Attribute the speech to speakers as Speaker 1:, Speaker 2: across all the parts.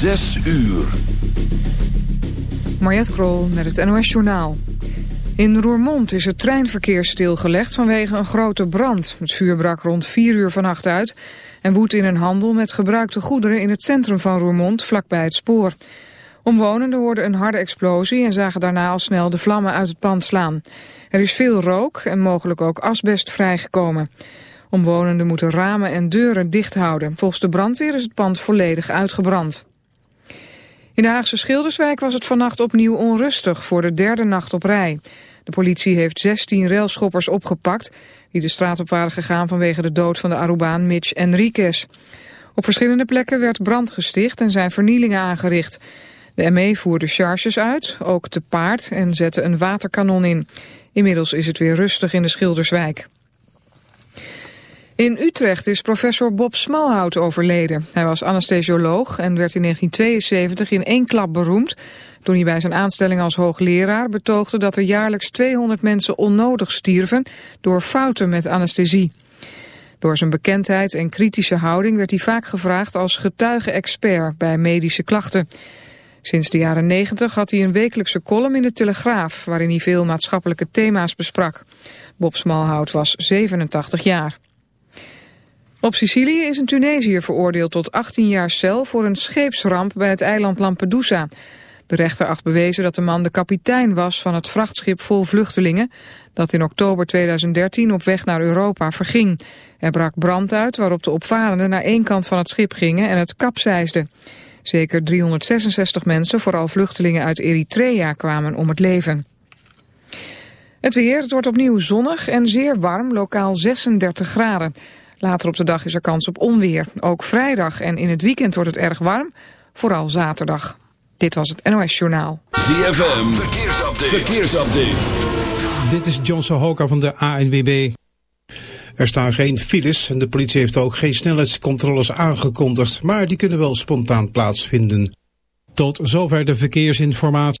Speaker 1: Zes uur.
Speaker 2: Mariette Krol met het NOS Journaal. In Roermond is het treinverkeer stilgelegd vanwege een grote brand. Het vuur brak rond 4 uur vannacht uit en woedt in een handel met gebruikte goederen in het centrum van Roermond, vlakbij het spoor. Omwonenden hoorden een harde explosie en zagen daarna al snel de vlammen uit het pand slaan. Er is veel rook en mogelijk ook asbest vrijgekomen. Omwonenden moeten ramen en deuren dicht houden. Volgens de brandweer is het pand volledig uitgebrand. In de Haagse Schilderswijk was het vannacht opnieuw onrustig voor de derde nacht op rij. De politie heeft 16 railschoppers opgepakt die de straat op waren gegaan vanwege de dood van de Arubaan Mitch Enriquez. Op verschillende plekken werd brand gesticht en zijn vernielingen aangericht. De ME voerde charges uit, ook te paard, en zette een waterkanon in. Inmiddels is het weer rustig in de Schilderswijk. In Utrecht is professor Bob Smalhout overleden. Hij was anesthesioloog en werd in 1972 in één klap beroemd... toen hij bij zijn aanstelling als hoogleraar betoogde dat er jaarlijks 200 mensen onnodig stierven... door fouten met anesthesie. Door zijn bekendheid en kritische houding werd hij vaak gevraagd als getuige-expert bij medische klachten. Sinds de jaren 90 had hij een wekelijkse column in de Telegraaf... waarin hij veel maatschappelijke thema's besprak. Bob Smalhout was 87 jaar. Op Sicilië is een Tunesiër veroordeeld tot 18 jaar cel voor een scheepsramp bij het eiland Lampedusa. De rechter acht bewezen dat de man de kapitein was van het vrachtschip vol vluchtelingen dat in oktober 2013 op weg naar Europa verging. Er brak brand uit waarop de opvarenden naar één kant van het schip gingen en het kapseisde. Zeker 366 mensen, vooral vluchtelingen uit Eritrea, kwamen om het leven. Het weer, het wordt opnieuw zonnig en zeer warm, lokaal 36 graden. Later op de dag is er kans op onweer. Ook vrijdag en in het weekend wordt het erg warm, vooral zaterdag. Dit was het NOS Journaal.
Speaker 1: ZFM, verkeersupdate. verkeersupdate.
Speaker 3: Dit is Johnson Hoka van de ANWB. Er staan geen files en de politie heeft ook geen snelheidscontroles aangekondigd, maar die kunnen wel spontaan plaatsvinden. Tot zover de verkeersinformatie.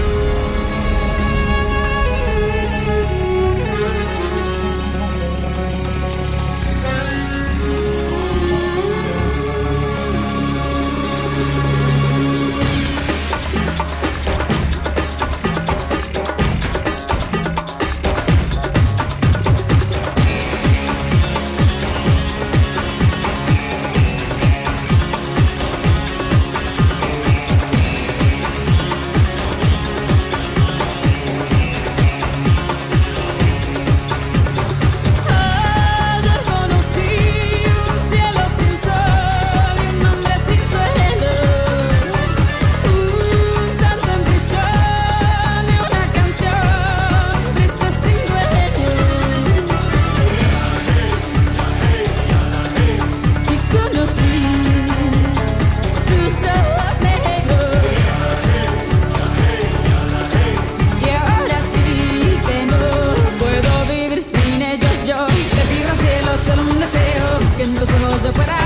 Speaker 4: but I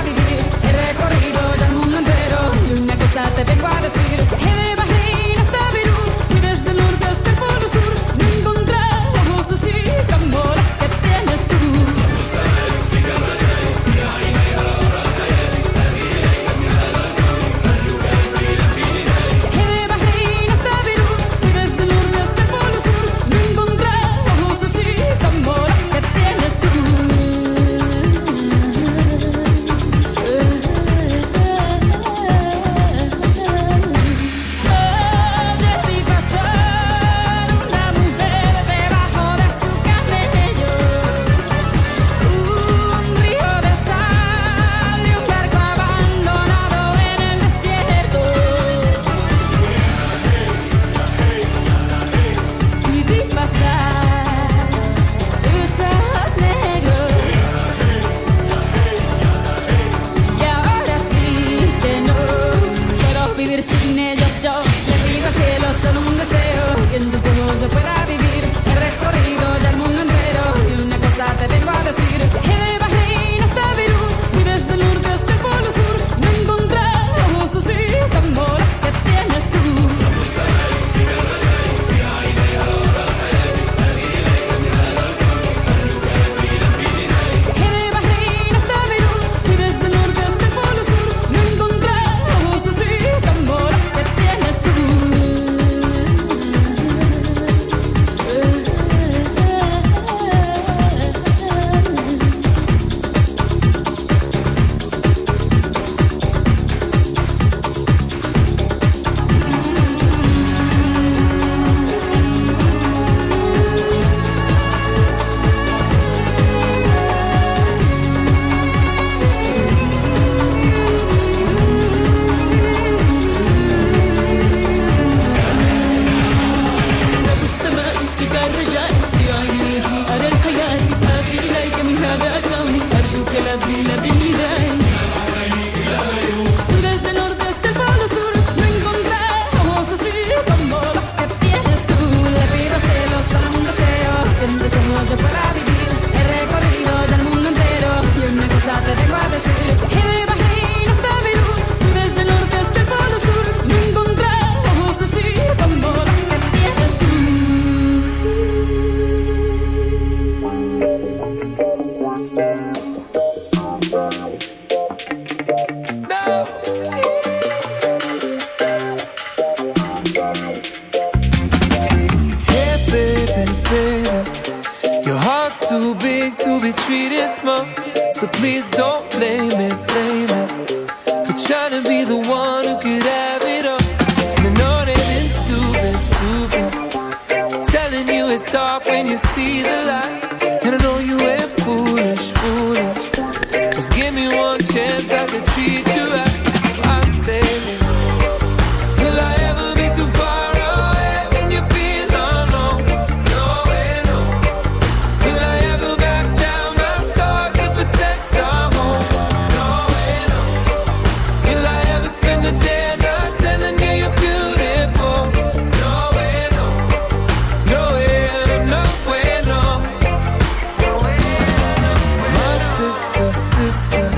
Speaker 4: sister.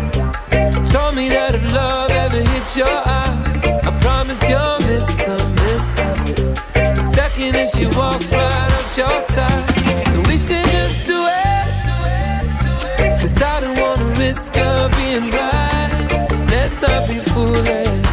Speaker 4: Told me that if love ever hits your eye, I promise you'll miss her, miss her. The second that she walks right up your side. So we should just do it Cause I don't wanna risk her being right Let's not be foolish.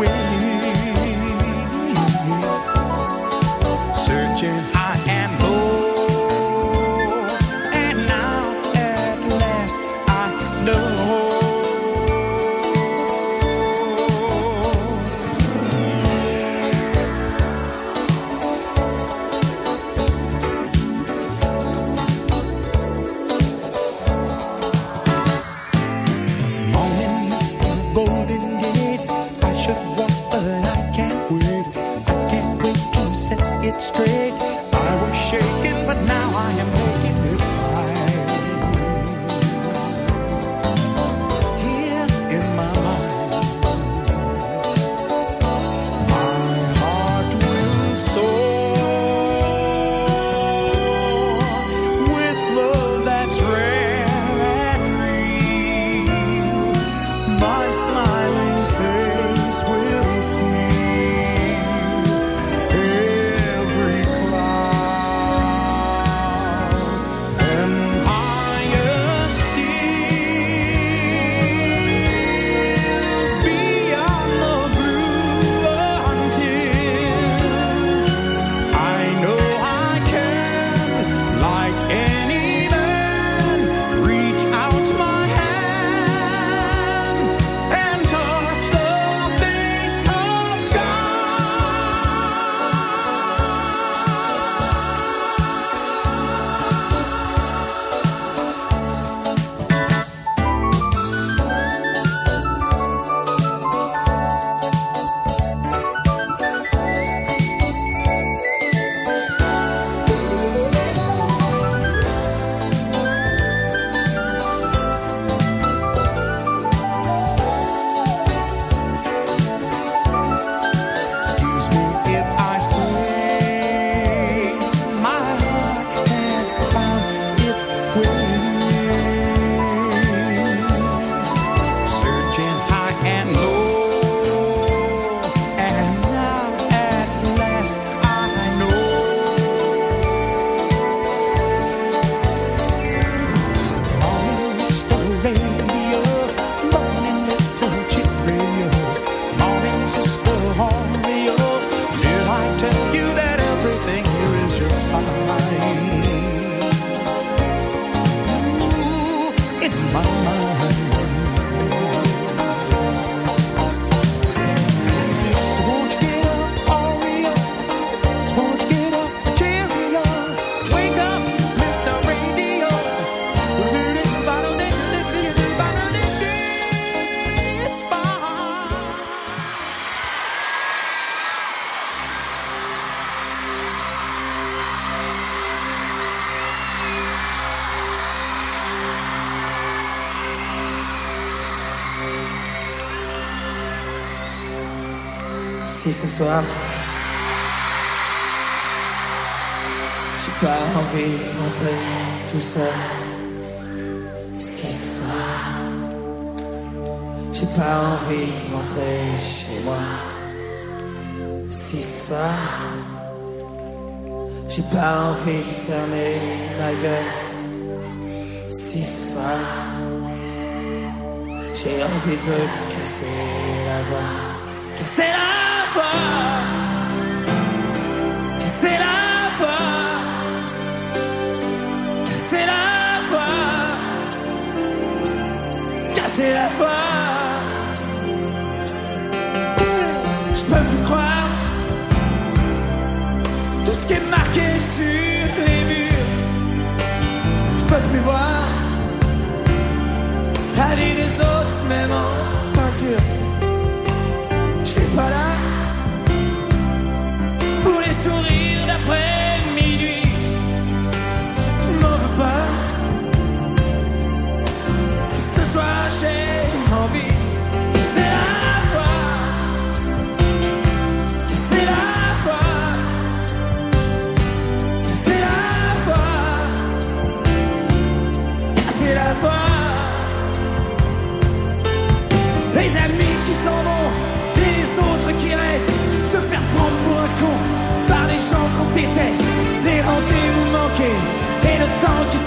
Speaker 4: when you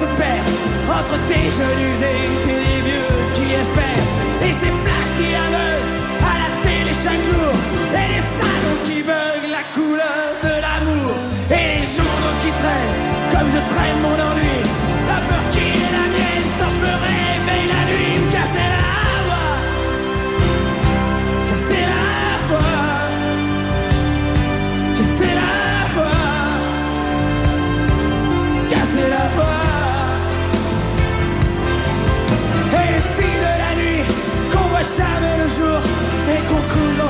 Speaker 4: entre tes jeunes usés et les vieux qui espèrent. Et ces flashs qui aveuglent à la télé chaque jour, et les salons qui veulent la couleur de la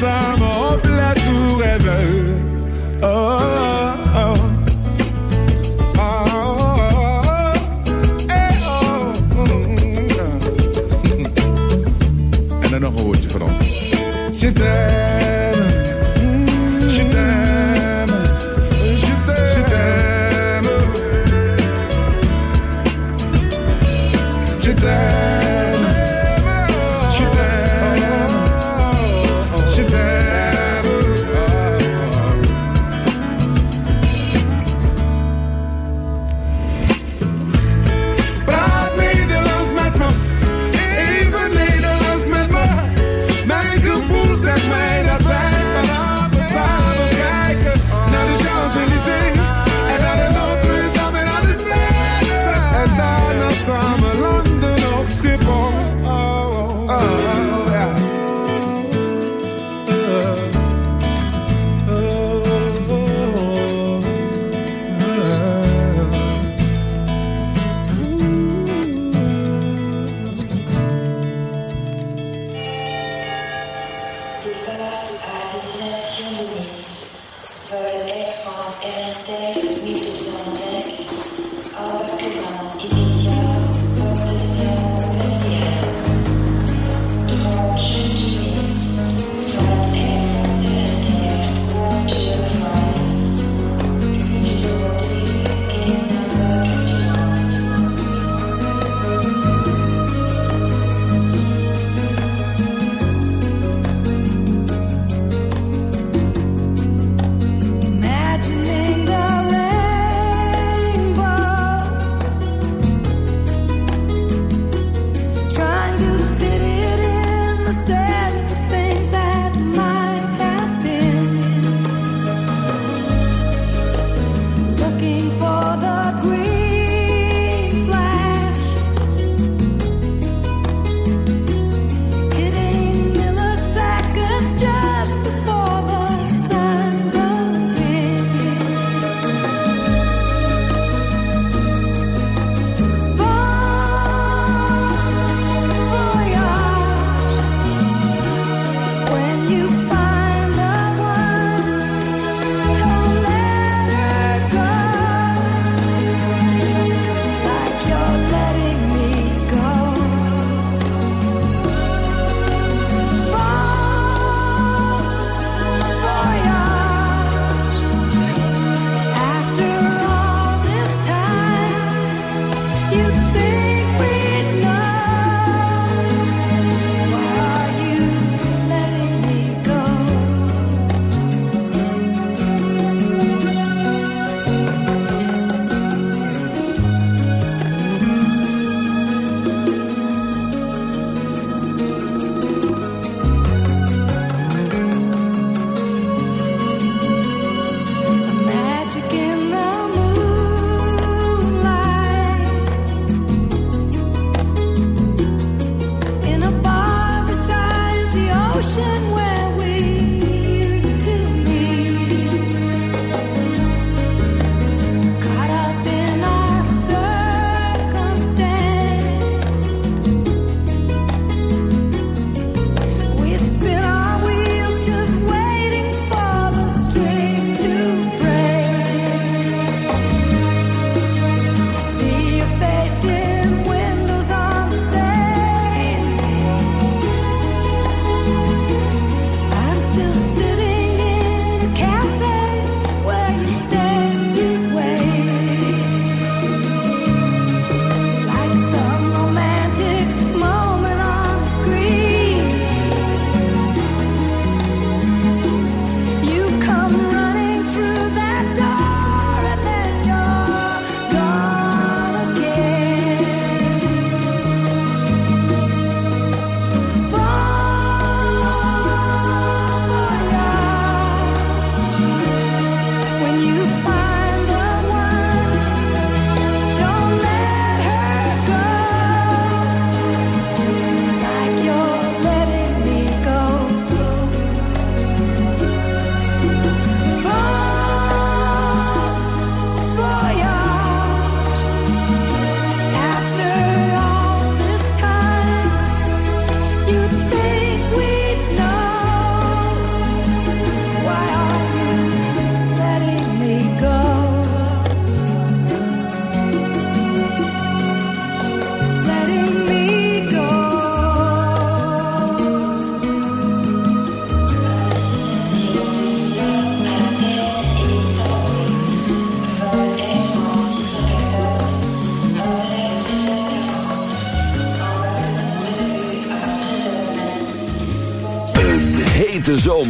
Speaker 5: found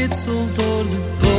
Speaker 6: Ritselt door de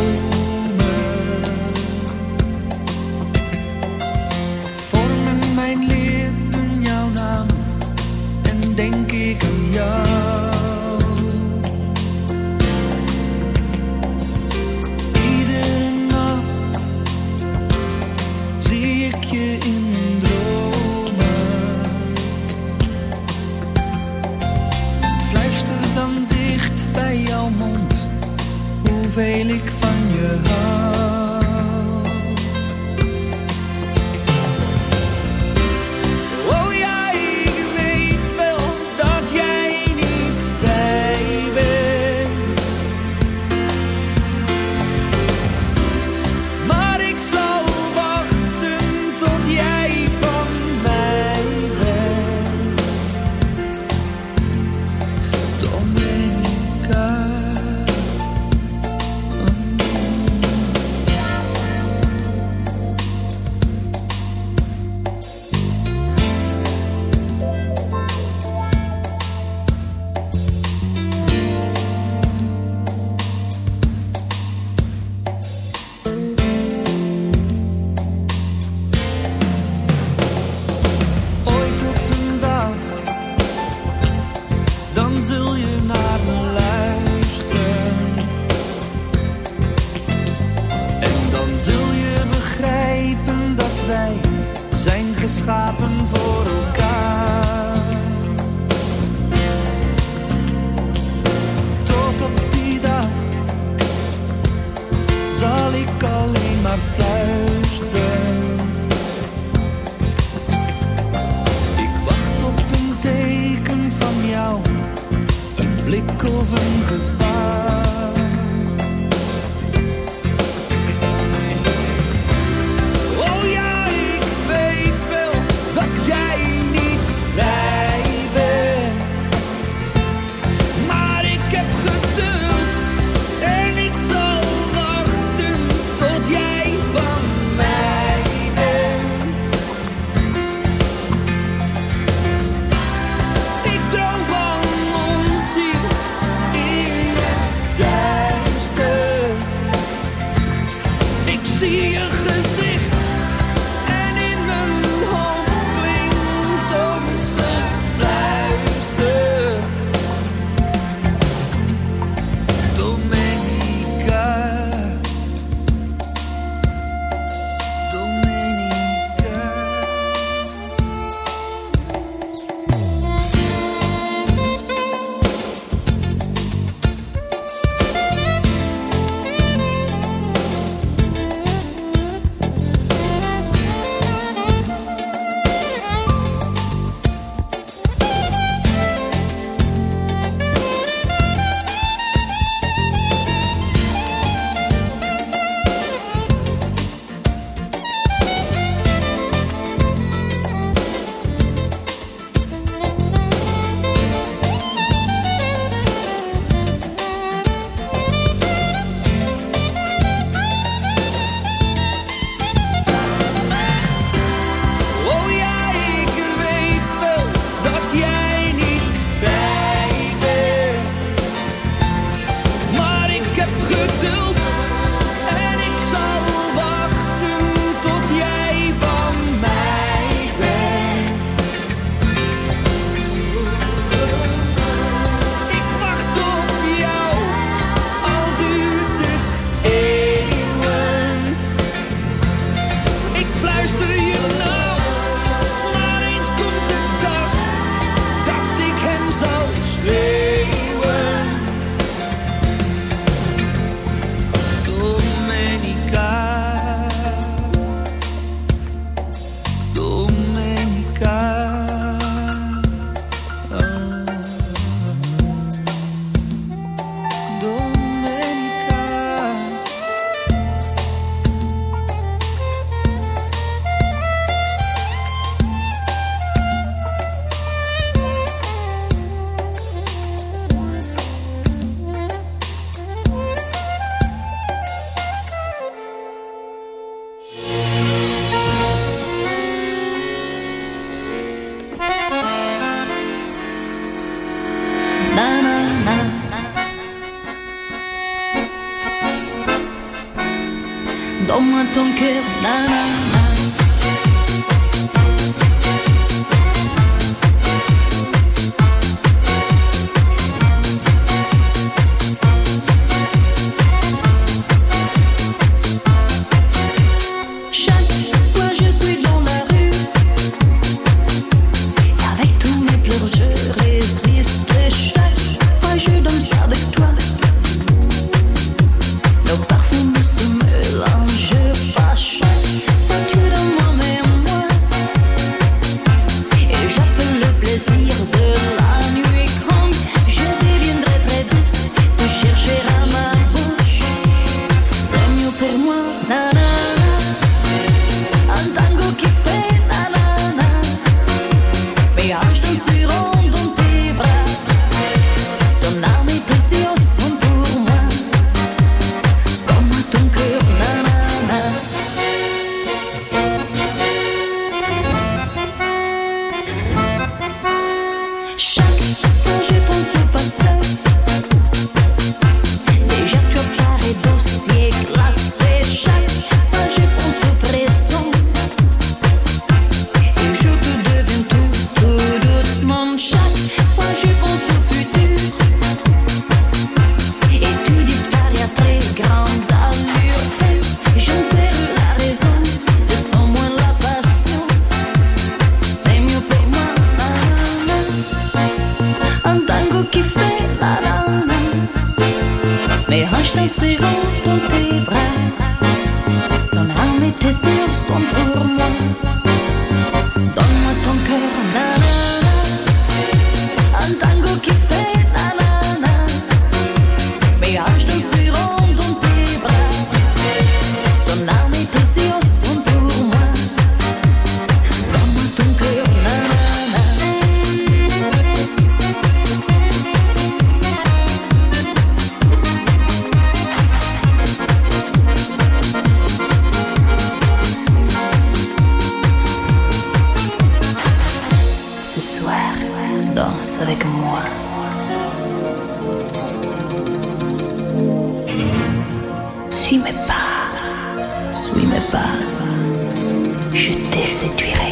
Speaker 7: suis-moi pas, suis-moi pas, je te séduirai.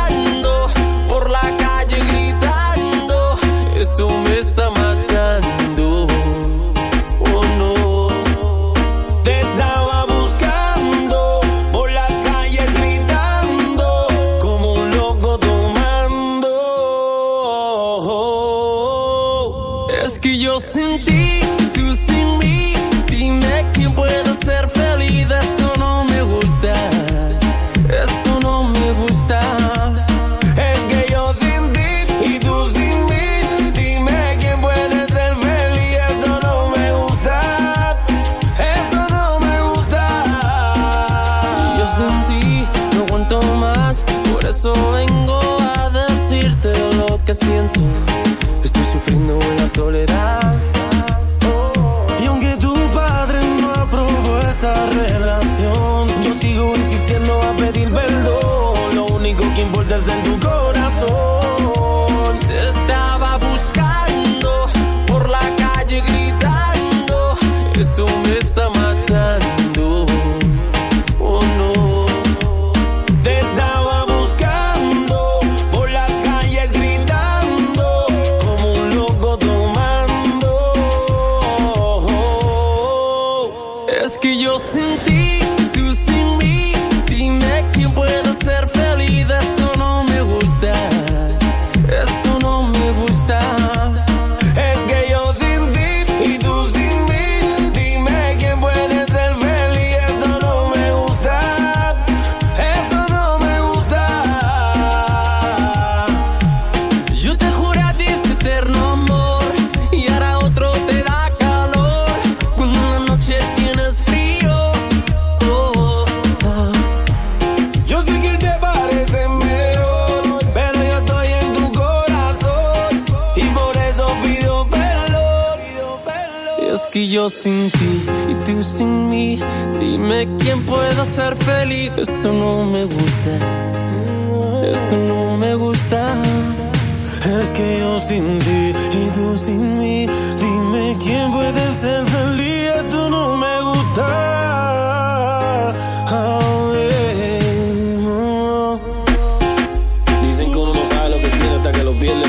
Speaker 8: siento.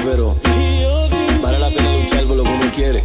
Speaker 9: pero vale la pena luchar por lo que uno quiere.